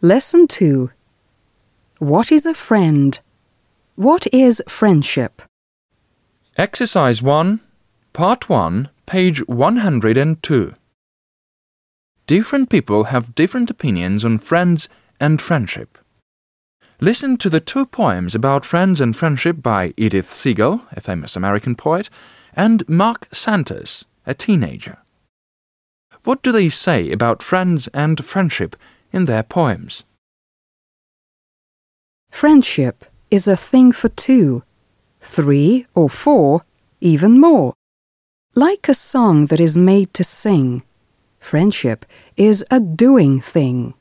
Lesson 2 What is a friend? What is friendship? Exercise 1, Part 1, page 102. Different people have different opinions on friends and friendship. Listen to the two poems about friends and friendship by Edith Segal, a famous American poet, and Mark Santos, a teenager. What do they say about friends and friendship in their poems? Friendship is a thing for two, three or four, even more. Like a song that is made to sing, friendship is a doing thing.